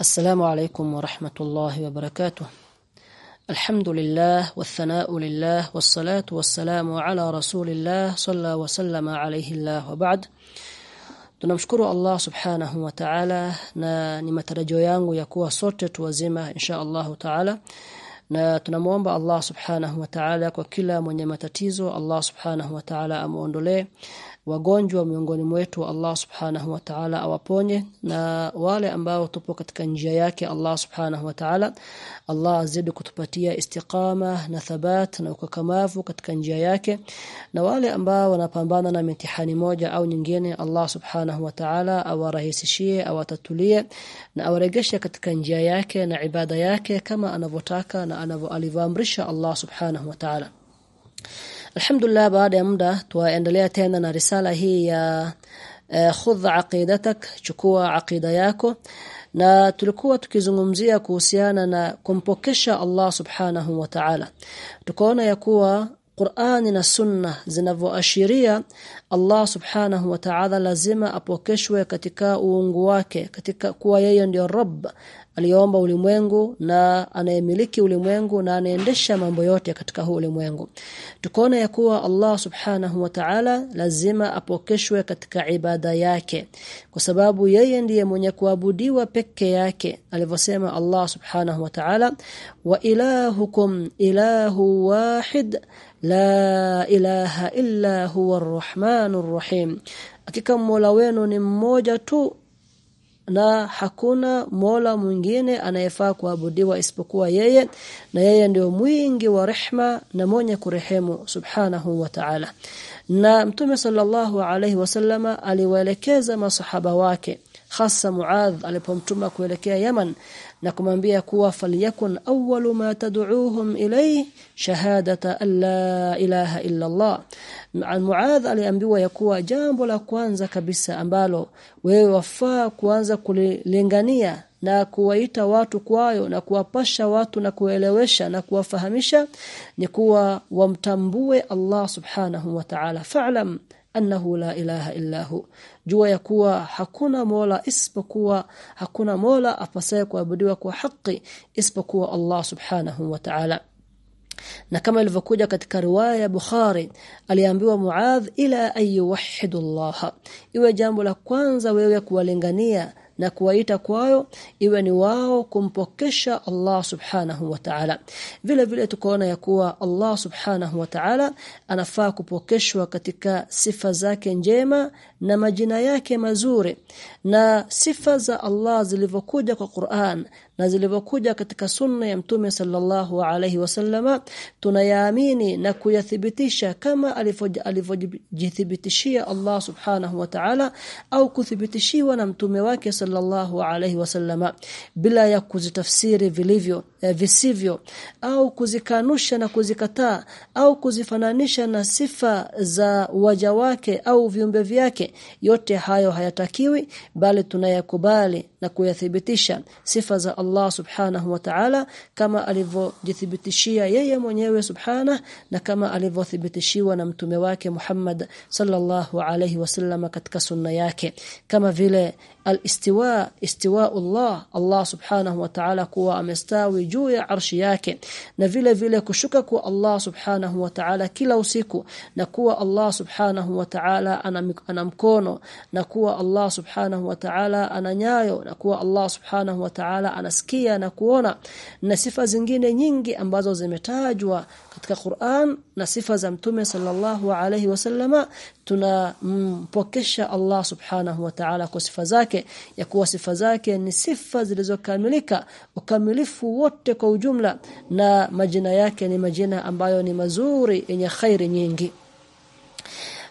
السلام عليكم ورحمة الله وبركاته الحمد لله والثناء لله والصلاة والسلام على رسول الله صلى وسلم عليه الله وبعد tunamshukuru Allah subhanahu wa ta'ala na ni matarajio yangu ya kuwa sote tuwazima insha Allah ta'ala na tunamuomba Allah subhanahu wa ta'ala kwa kila mwenye matatizo Allah subhanahu wa ta'ala amuondolee wagonjwa miongoni mwetu Allah subhanahu wa ta'ala awaponye. Na wale ambao tupo katika njia yake Allah subhanahu wa ta'ala Allah azidi kutupatia istiqama na thabat na ukakamavu katika njia yake. Na wale ambao wanapambana na mitihani moja au nyingine Allah subhanahu wa ta'ala awarahisishie awatatulie na awaregeshe katika njia yake na ibada yake kama anavotaka na anavoalivamrisha Allah subhanahu wa ta'ala Alhamdulillah baada ya muda tuendelea tena na risala hii ya uh, khudh aqidatak chukua aqida yako. Na tulikuwa tukizungumzia kuhusiana na kumpokesha Allah subhanahu wa ta'ala. Tukaona ya kuwa Qur'ani na Sunna zinavyoashiria Allah Subhanahu wa Ta'ala lazima apokeshwe katika uungu wake katika kuwa yeye ndiyo Rabb aliyeomba ulimwengu na anayemiliki ulimwengu na anaendesha mambo yote katika huu ulimwengu. Tukaona ya kuwa Allah Subhanahu wa Ta'ala lazima apokeshwe katika ibada yake kwa sababu yeye ndiye mwenye kuabudiwa peke yake alivyosema Allah Subhanahu wa Ta'ala wa ilahukum ilahu wahid la ilaha illa huwa arrahmanur rahim hakika mola wenu ni mmoja tu na hakuna mola mwingine anayefaa kuabudiwa isipokuwa yeye na yeye ndio mwingi wa rehma na mwenye kurehemu subhanahu wa ta'ala. Na mtume sallallahu alayhi wasallama aliwaelekeza masahaba wake hasa Muadh alipomtuma kuelekea Yaman na kumwambia kuwa falyakun awwalu ma tad'uuhum ilayhi shahadata alla ilaha illa Allah. Muadh aliambiwa ya kuwa jambo la kwanza kabisa ambalo wewe wafaa kuanza kulilingania na kuwaita watu kwayo na kuwapasha watu na kuelewesha na kuwafahamisha ni kuwa wamtambue Allah subhanahu wa ta'ala. Fa'lam annahu la ilaha illahu jua ya kuwa hakuna mola isipokuwa hakuna mola apasaye kuabudiwa kwa haki isipokuwa Allah subhanahu wa ta'ala. Na kama ilivyokuja katika riwaya ya Bukhari aliambiwa Muadh ila ayuwahidu Allah iwe jambo la kwanza wewe kuwalingania na kuwaita kwayo iwe ni wao kumpokesha Allah subhanahu wa ta'ala. Vile vile tukaona ya kuwa Allah subhanahu wa ta'ala anafaa kupokeshwa katika sifa zake njema na majina yake mazuri na sifa za Allah zilivyokuja kwa Qur'an na zilivyokuja katika sunna ya mtume sallallahu alayhi wasallama tunayaamini na kuyathibitisha kama alivyojithibitishia Allah subhanahu wa ta'ala au kuthibitishiwa na mtume wake sallallahu alayhi wasallama bila ya kuzitafsiri vilivyo eh, visivyo au kuzikanusha na kuzikataa au kuzifananisha na sifa za waja wake au viumbe vyake yote hayo hayatakiwi bali tunayakubali na kuyathibitisha sifa za Allah subhanahu wa ta'ala kama alivyojithibitishia yeye mwenyewe subhana na kama alivyothibitishiwa na mtume wake Muhammad sallallahu alayhi wasallam katika sunna yake. Kama vile al-istiwa istiwa Allah Allah subhanahu wa ta'ala kuwa amestawi juu ya arshi yake. Na vile vile kushuka kwa Allah subhanahu wa ta'ala kila usiku na kuwa Allah subhanahu wa ta'ala ana mkono na kuwa Allah subhanahu wa ta'ala ana nyayo na kuwa Allah subhanahu wa ta'ala anasikia na kuona na sifa zingine nyingi ambazo zimetajwa katika Qur'an na sifa za mtume sallallahu alayhi wasallama tunampokesha Allah subhanahu wa ta'ala kwa sifa zake ya kuwa sifa zake ni sifa zilizokamilika ukamilifu wote kwa ujumla na majina yake ni majina ambayo ni mazuri yenye khairi nyingi.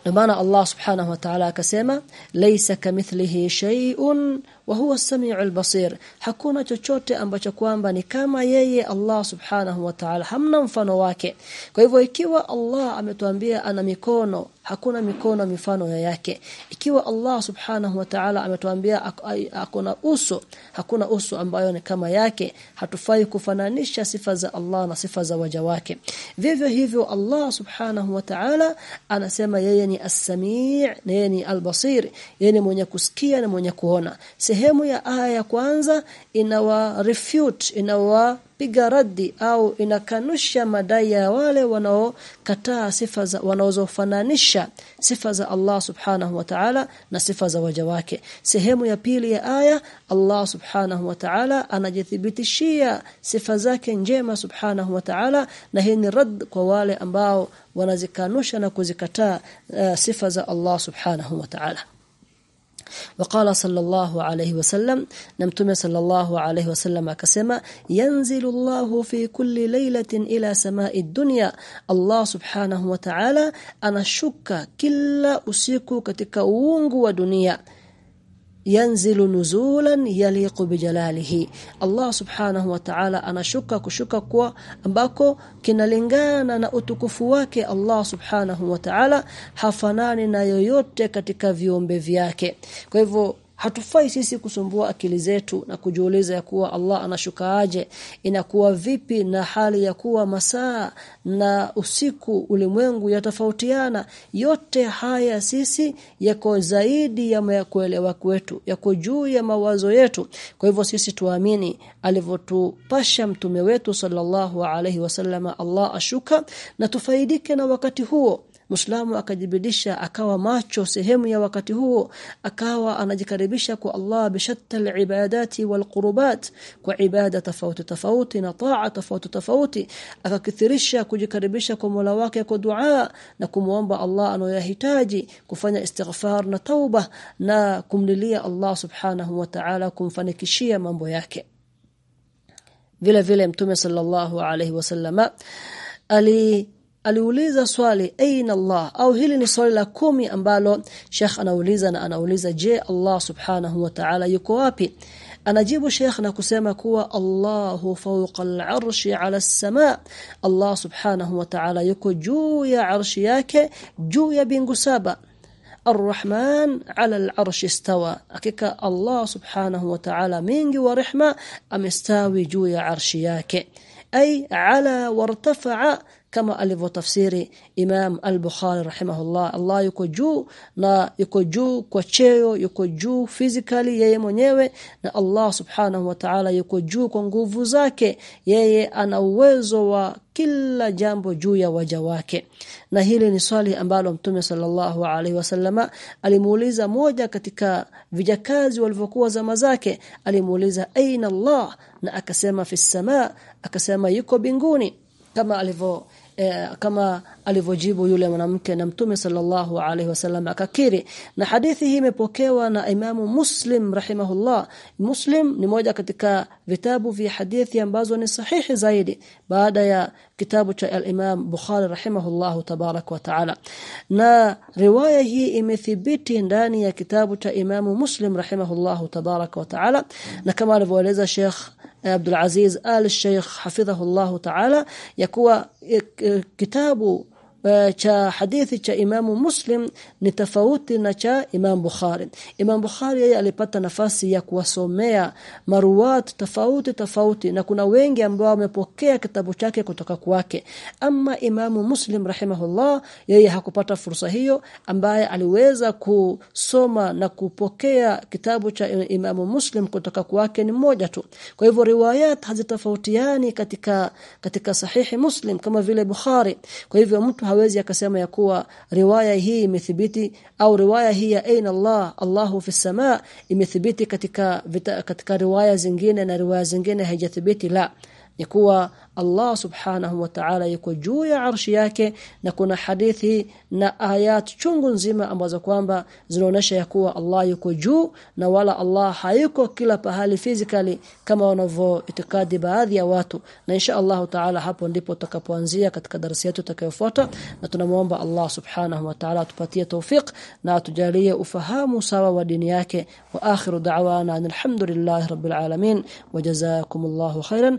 Ndio maana Allah subhanahu wa ta'ala akasema laysa kamithlihi shay'un wa huwa as-sami'ul basir. Hakuna chochote ambacho kwamba ni kama yeye Allah subhanahu wa ta'ala. Hamna mfano wake. Kwa hivyo ikiwa Allah ametuambia ana mikono hakuna mikono mifano ya yake. Ikiwa Allah subhanahu wa ta'ala ametuambia hakuna uso hakuna uso ambayo ni kama yake. Hatufai kufananisha sifa za Allah na sifa za waja wake. Vivyo hivyo Allah subhanahu wa ta'ala anasema yeye ni as-sami' yeye ni al-basir. Yeye ni mwenye kusikia na mwenye kuona. Sehemu sehemu ya aya ya kwanza inawa refute inawapiga radi au inakanusha madai ya wale wanaokataa sifa za wanaozofananisha sifa za Allah subhanahu wa ta'ala na sifa za waja wake. Sehemu ya pili ya aya Allah subhanahu wa ta'ala anajithibitishia sifa zake njema subhanahu wa ta'ala na hii ni rad kwa wale ambao wanazikanusha na kuzikataa uh, sifa za Allah subhanahu wa ta'ala Waqala sallallahu alayhi wasallam na mtume sallallahu alayhi wasallam akasema yanzilu Allahu fi kulli laylatin ila samai dunya Allah subhanahu wa ta'ala anashuka kila usiku katika uungu wa dunia yanzilu nuzulan yaliqu bijalalihi. Allah subhanahu wa ta'ala anashuka kushuka kwa ambako kinalingana na utukufu wake Allah subhanahu wa ta'ala hafanani na yoyote katika viumbe vyake. Kwa hivyo hatufai sisi kusumbua akili zetu na kujiuliza ya kuwa Allah anashukaaje inakuwa vipi na hali ya kuwa masaa na usiku ulimwengu yatafautiana yote haya sisi yako zaidi ya kuelewa kwetu yako juu ya mawazo yetu. Kwa hivyo sisi tuamini alivyotupasha mtume wetu sallallahu alaihi wasallama Allah ashuka na tufaidike na wakati huo Muislamu akajibidisha akawa macho sehemu ya wakati huo akawa anajikaribisha kwa Allah bishatta alibadati walqurubat kwa ibada tofauti tofauti na taa tofauti tofauti akakithirisha kujikaribisha kwa Mola wake kwa dua na kumuomba Allah anayohitaji kufanya istighfar na tauba na kumlilia Allah subhanahu wa ta'ala kumfanikishia mambo yake. Vile vile mtume sallallahu alaihi wasallama ali aliuliza swali aina Allah au hili ni swali la kumi ambalo Sheikh anauliza na anauliza je Allah subhanahu wa ta'ala yuko wapi anajibu Sheikh na kusema kuwa Allahu fawqa al-arshi 'ala as-sama Allah subhanahu wa ta'ala yuko juu ya arshi yake juu ya bingu saba الرحمن على العرش استوى wa ta'ala mingi wa rehma amestawi juu ya arshi yake ay ala wartafa'a kama alivyotafsiri Imam Al-Bukhari rahimahullah Allah yuko juu na yuko juu kwa cheo yuko juu physically yeye mwenyewe na Allah subhanahu wa ta'ala yuko juu kwa nguvu zake. Yeye ana uwezo wa kila jambo juu ya waja wake. Na hili ni swali ambalo Mtume sallallahu alaihi wasallama alimuuliza moja katika vijakazi walivyokuwa zama zake. Alimuuliza aina Allah? Na akasema fi samaa akasema yuko binguni kama alivyo eh, kama alivyojibu yule mwanamke na mtume sallallahu alaihi wasallam akakiri. Na hadithi hii imepokewa na imamu Muslim rahimahullah. Muslim ni moja katika vitabu vya hadithi ambazo ni sahihi zaidi baada ya kitabu cha al-Imam Bukhari rahimahullah tabarak wa taala. Na riwaya hii imethibiti ndani ya kitabu cha Imamu Muslim rahimahullah tabarak wa taala. Na kama alivyoeleza Sheikh عبد العزيز آل الشيخ حفظه الله تعالى يكوى كتاب kitabu cha hadithi cha Imamu Muslim ni tofauti na cha Imam Bukhari. Imam Bukhari yeye alipata nafasi ya kuwasomea maruwat tofauti tofauti na kuna wengi ambao wamepokea kitabu chake kutoka kwake. Ama Imamu Muslim rahimahullah yeye hakupata fursa hiyo ambaye aliweza kusoma na kupokea kitabu cha Imamu Muslim kutoka kwake ni mmoja tu. Kwa hivyo riwayat hazitofautiani katika katika sahihi Muslim kama vile Bukhari. Kwa hivyo mtu hawezi akasema ya kuwa riwaya hii imethibiti au riwaya hii ya aina Allah Allahu fi samaa imethibiti katika katika riwaya zingine na riwaya zingine haijathibiti la ni kuwa Allah subhanahu wa ta'ala yuko juu ya arshi yake na kuna hadithi na ayat chungu nzima ambazo kwamba zinaonesha ya kuwa Allah yuko juu na wala Allah hayuko kila pahali physically kama wanavyoitikadi baadhi ya watu. Na insha Allah ta'ala hapo ndipo tutakapoanzia katika darasa yetu tutakayofuata na tunamuomba Allah subhanahu wa ta'ala atupatie tawfik na atujalie ufahamu sawa wa dini yake. Wa akhiru da'wana alhamdulillahi rabbil alamin. Wa jazakumullahu khairan